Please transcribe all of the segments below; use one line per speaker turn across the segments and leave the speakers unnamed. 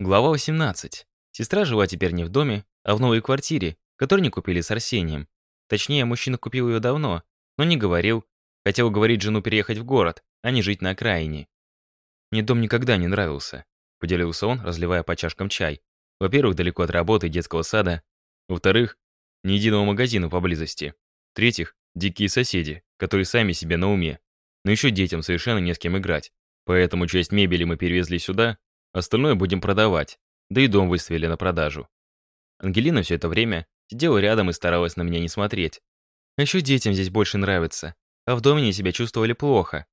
Глава 18. Сестра жила теперь не в доме, а в новой квартире, которую не купили с Арсением. Точнее, мужчина купил ее давно, но не говорил. Хотел уговорить жену переехать в город, а не жить на окраине. «Мне дом никогда не нравился», — поделился он, разливая по чашкам чай. «Во-первых, далеко от работы и детского сада. Во-вторых, ни единого магазина поблизости. В-третьих, дикие соседи, которые сами себе на уме. Но еще детям совершенно не с кем играть. Поэтому часть мебели мы перевезли сюда, Остальное будем продавать. Да и дом выставили на продажу. Ангелина все это время сидела рядом и старалась на меня не смотреть. Еще детям здесь больше нравится. А в доме они себя чувствовали плохо.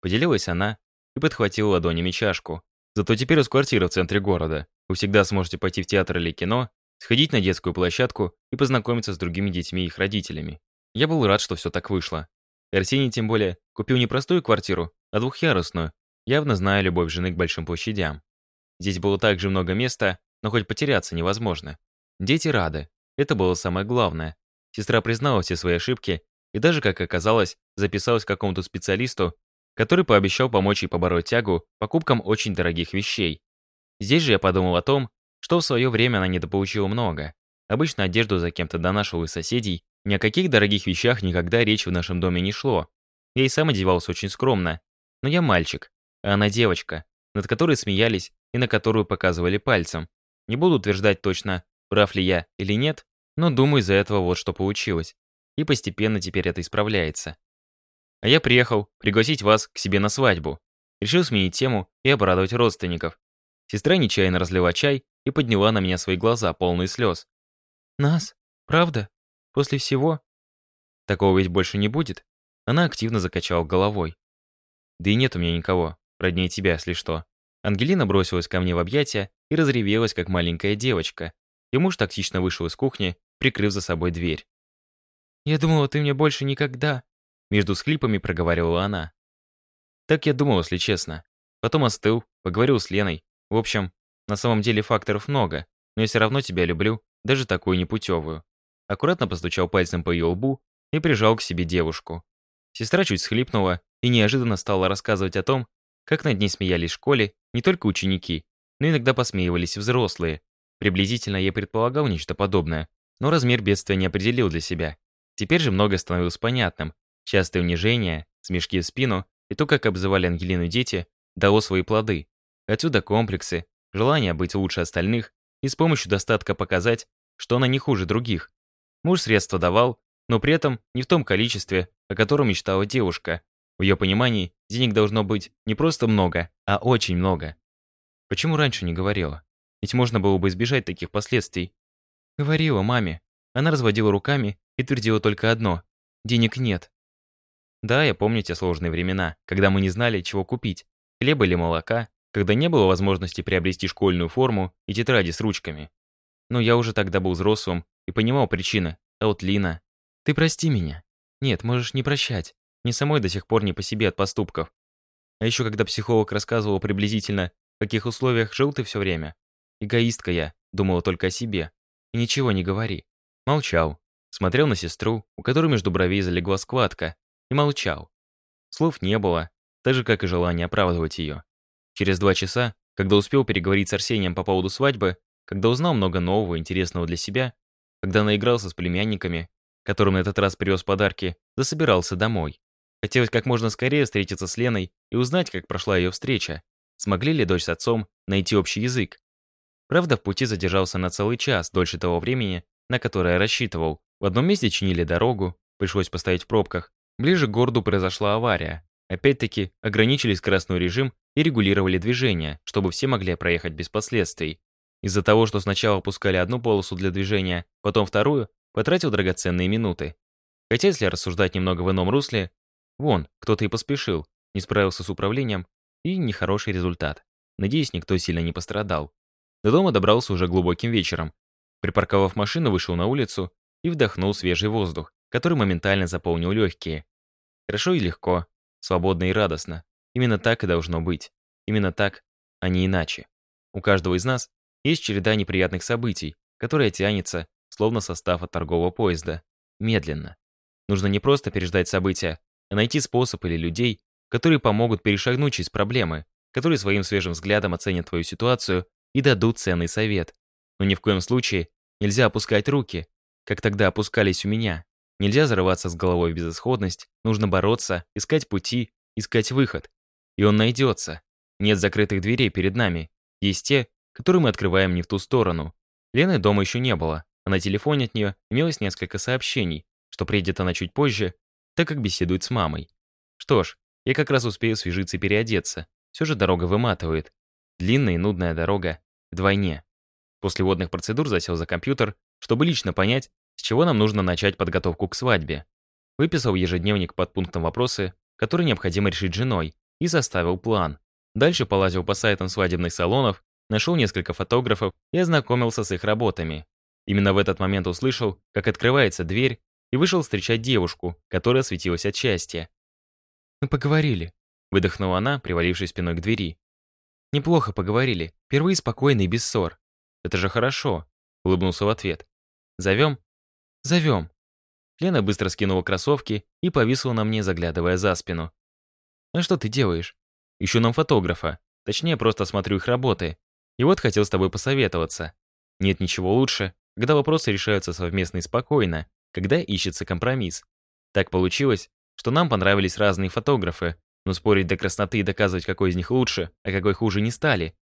Поделилась она и подхватила ладонями чашку. Зато теперь у вас квартира в центре города. Вы всегда сможете пойти в театр или кино, сходить на детскую площадку и познакомиться с другими детьми и их родителями. Я был рад, что все так вышло. Арсений, тем более, купил не простую квартиру, а двухъярусную, явно зная любовь жены к большим площадям. Здесь было так же много места, но хоть потеряться невозможно. Дети рады. Это было самое главное. Сестра признала все свои ошибки и даже, как оказалось, записалась к какому-то специалисту, который пообещал помочь ей побороть тягу покупкам очень дорогих вещей. Здесь же я подумал о том, что в свое время она недополучила много. Обычно одежду за кем-то донашивал из соседей, ни о каких дорогих вещах никогда речь в нашем доме не шло. Я и сам одевался очень скромно. Но я мальчик, а она девочка, над которой смеялись и на которую показывали пальцем. Не буду утверждать точно, прав ли я или нет, но думаю, из-за этого вот что получилось. И постепенно теперь это исправляется. А я приехал пригласить вас к себе на свадьбу. Решил сменить тему и обрадовать родственников. Сестра нечаянно разлила чай и подняла на меня свои глаза, полные слез. «Нас? Правда? После всего?» «Такого ведь больше не будет?» Она активно закачала головой. «Да и нет у меня никого, роднее тебя, если что. Ангелина бросилась ко мне в объятия и разревелась, как маленькая девочка. И муж тактично вышел из кухни, прикрыв за собой дверь. «Я думала, ты мне больше никогда...» Между схлипами проговаривала она. Так я думал, если честно. Потом остыл, поговорил с Леной. В общем, на самом деле факторов много, но я все равно тебя люблю, даже такую непутевую. Аккуратно постучал пальцем по ее лбу и прижал к себе девушку. Сестра чуть схлипнула и неожиданно стала рассказывать о том, как над ней смеялись в школе не только ученики, но иногда посмеивались и взрослые. Приблизительно я предполагал нечто подобное, но размер бедствия не определил для себя. Теперь же многое становилось понятным. Частые унижения, смешки в спину и то, как обзывали Ангелину дети, дало свои плоды. Отсюда комплексы, желание быть лучше остальных и с помощью достатка показать, что она не хуже других. Муж средства давал, но при этом не в том количестве, о котором мечтала девушка. В ее понимании денег должно быть не просто много, а очень много. Почему раньше не говорила? Ведь можно было бы избежать таких последствий. Говорила маме. Она разводила руками и твердила только одно. Денег нет. Да, я помню те сложные времена, когда мы не знали, чего купить. Хлеба или молока, когда не было возможности приобрести школьную форму и тетради с ручками. Но я уже тогда был взрослым и понимал причины. А вот Лина... Ты прости меня. Нет, можешь не прощать. Мне самой до сих пор не по себе от поступков. А еще когда психолог рассказывал приблизительно, в каких условиях жил ты все время. Эгоистка я, думала только о себе. И ничего не говори. Молчал. Смотрел на сестру, у которой между бровей залегла складка, и молчал. Слов не было, так же, как и желание оправдывать ее. Через два часа, когда успел переговорить с Арсением по поводу свадьбы, когда узнал много нового интересного для себя, когда наигрался с племянниками, которым на этот раз привез подарки, засобирался домой. Хотелось как можно скорее встретиться с Леной и узнать, как прошла ее встреча. Смогли ли дочь с отцом найти общий язык? Правда, в пути задержался на целый час, дольше того времени, на которое рассчитывал. В одном месте чинили дорогу, пришлось постоять в пробках. Ближе к городу произошла авария. Опять-таки, ограничили скоростной режим и регулировали движение, чтобы все могли проехать без последствий. Из-за того, что сначала опускали одну полосу для движения, потом вторую, потратил драгоценные минуты. Хотя, если рассуждать немного в ином русле, Вон, кто-то и поспешил, не справился с управлением, и нехороший результат. Надеюсь, никто сильно не пострадал. До дома добрался уже глубоким вечером. Припарковав машину, вышел на улицу и вдохнул свежий воздух, который моментально заполнил легкие. Хорошо и легко, свободно и радостно. Именно так и должно быть. Именно так, а не иначе. У каждого из нас есть череда неприятных событий, которая тянется, словно состав от торгового поезда. Медленно. Нужно не просто переждать события, а найти способ или людей, которые помогут перешагнуть через проблемы, которые своим свежим взглядом оценят твою ситуацию и дадут ценный совет. Но ни в коем случае нельзя опускать руки, как тогда опускались у меня. Нельзя зарываться с головой в безысходность, нужно бороться, искать пути, искать выход. И он найдется. Нет закрытых дверей перед нами. Есть те, которые мы открываем не в ту сторону. Лены дома еще не было, а на телефоне от нее имелось несколько сообщений, что приедет она чуть позже так как беседует с мамой. Что ж, я как раз успею свежиться и переодеться. Все же дорога выматывает. Длинная и нудная дорога. Вдвойне. После водных процедур засел за компьютер, чтобы лично понять, с чего нам нужно начать подготовку к свадьбе. Выписал ежедневник под пунктом вопросы, которые необходимо решить женой, и составил план. Дальше полазил по сайтам свадебных салонов, нашел несколько фотографов и ознакомился с их работами. Именно в этот момент услышал, как открывается дверь, и вышел встречать девушку, которая светилась от счастья. «Мы поговорили», — выдохнула она, привалившись спиной к двери. «Неплохо поговорили, впервые спокойно и без ссор. Это же хорошо», — улыбнулся в ответ. «Зовем?» «Зовем». Лена быстро скинула кроссовки и повисла на мне, заглядывая за спину. «А что ты делаешь?» «Ищу нам фотографа. Точнее, просто смотрю их работы. И вот хотел с тобой посоветоваться. Нет ничего лучше, когда вопросы решаются совместно и спокойно, когда ищется компромисс. Так получилось, что нам понравились разные фотографы, но спорить до красноты и доказывать, какой из них лучше, а какой хуже не стали.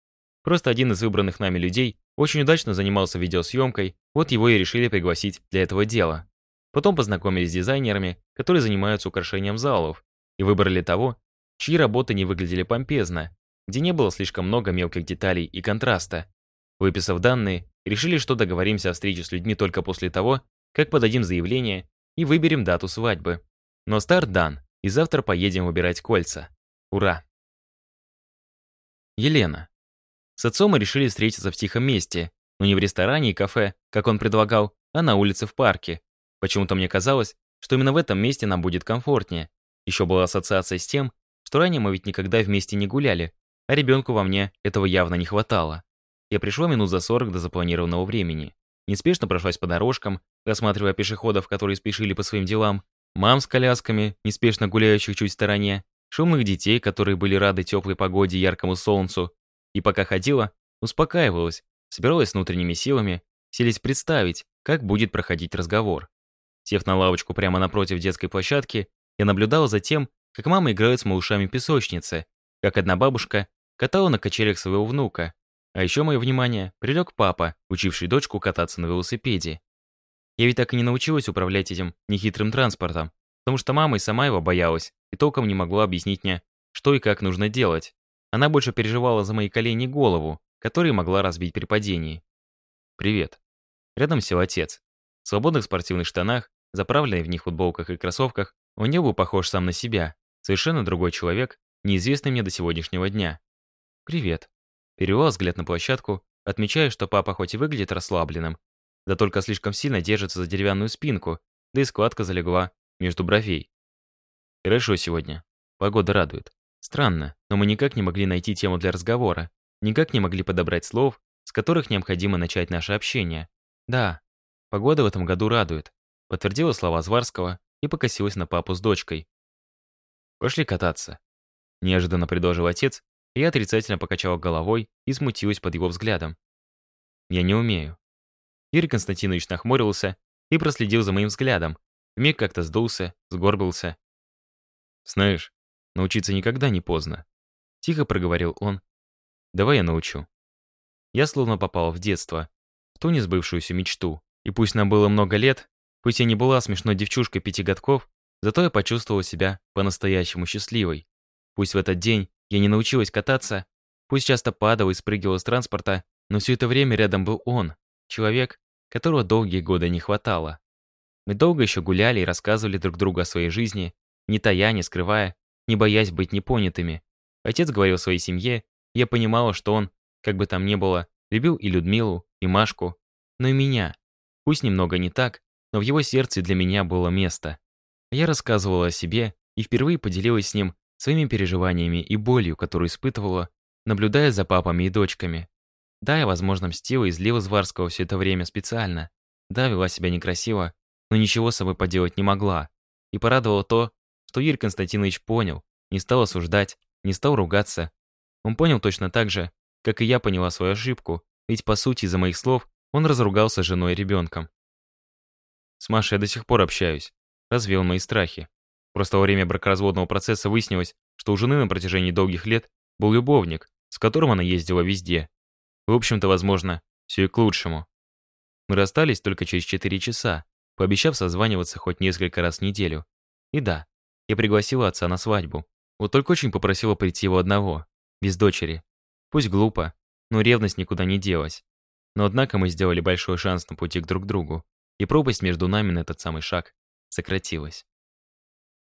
Просто один из выбранных нами людей очень удачно занимался видеосъемкой, вот его и решили пригласить для этого дела. Потом познакомились с дизайнерами, которые занимаются украшением залов, и выбрали того, чьи работы не выглядели помпезно, где не было слишком много мелких деталей и контраста. Выписав данные, решили, что договоримся о встрече с людьми только после того, как подадим заявление и выберем дату свадьбы. Но старт дан, и завтра поедем выбирать кольца. Ура! Елена. С отцом мы решили встретиться в тихом месте, но не в ресторане и кафе, как он предлагал, а на улице в парке. Почему-то мне казалось, что именно в этом месте нам будет комфортнее. Еще была ассоциация с тем, что ранее мы ведь никогда вместе не гуляли, а ребенку во мне этого явно не хватало. Я пришла минут за 40 до запланированного времени неспешно прошлась по дорожкам, рассматривая пешеходов, которые спешили по своим делам, мам с колясками, неспешно гуляющих чуть в стороне, шумных детей, которые были рады теплой погоде и яркому солнцу. И пока ходила, успокаивалась, собиралась с внутренними силами, селись представить, как будет проходить разговор. Сев на лавочку прямо напротив детской площадки, я наблюдала за тем, как мама играет с малышами песочнице, как одна бабушка катала на качелях своего внука, а еще мое внимание привлек папа, учивший дочку кататься на велосипеде. Я ведь так и не научилась управлять этим нехитрым транспортом, потому что мама и сама его боялась и толком не могла объяснить мне, что и как нужно делать. Она больше переживала за мои колени и голову, которые могла разбить при падении. «Привет». Рядом сел отец. В свободных спортивных штанах, заправленной в них футболках и кроссовках, он не был похож сам на себя. Совершенно другой человек, неизвестный мне до сегодняшнего дня. «Привет», Перевел взгляд на площадку, отмечая, что папа хоть и выглядит расслабленным, да только слишком сильно держится за деревянную спинку, да и складка залегла между бровей. Хорошо сегодня. Погода радует. Странно, но мы никак не могли найти тему для разговора, никак не могли подобрать слов, с которых необходимо начать наше общение. Да, погода в этом году радует, подтвердила слова Зварского и покосилась на папу с дочкой. Пошли кататься. Неожиданно предложил отец, я отрицательно покачала головой и смутилась под его взглядом. «Я не умею». Игорь Константинович нахмурился и проследил за моим взглядом. Миг как-то сдулся, сгорбился. «Знаешь, научиться никогда не поздно», — тихо проговорил он. «Давай я научу». Я словно попала в детство, в ту несбывшуюся мечту. И пусть нам было много лет, пусть я не была смешной девчушкой пяти годков, зато я почувствовала себя по-настоящему счастливой. Пусть в этот день я не научилась кататься, пусть часто падала и спрыгивала с транспорта, но все это время рядом был он, человек, которого долгие годы не хватало. Мы долго еще гуляли и рассказывали друг другу о своей жизни, не тая, не скрывая, не боясь быть непонятыми. Отец говорил своей семье, я понимала, что он, как бы там ни было, любил и Людмилу, и Машку, но и меня. Пусть немного не так, но в его сердце для меня было место. Я рассказывала о себе и впервые поделилась с ним своими переживаниями и болью, которую испытывала, наблюдая за папами и дочками. Да, я, возможно, мстила и злила Зварского все это время специально. Да, вела себя некрасиво, но ничего с собой поделать не могла. И порадовало то, что Юрий Константинович понял, не стал осуждать, не стал ругаться. Он понял точно так же, как и я поняла свою ошибку, ведь по сути из-за моих слов он разругался с женой и ребенком. С Машей я до сих пор общаюсь, развел мои страхи. Просто во время бракоразводного процесса выяснилось, что у жены на протяжении долгих лет был любовник, с которым она ездила везде. В общем-то, возможно, все и к лучшему. Мы расстались только через 4 часа, пообещав созваниваться хоть несколько раз в неделю. И да, я пригласила отца на свадьбу. Вот только очень попросила прийти его одного, без дочери. Пусть глупо, но ревность никуда не делась. Но однако мы сделали большой шанс на пути к друг другу, и пропасть между нами на этот самый шаг сократилась.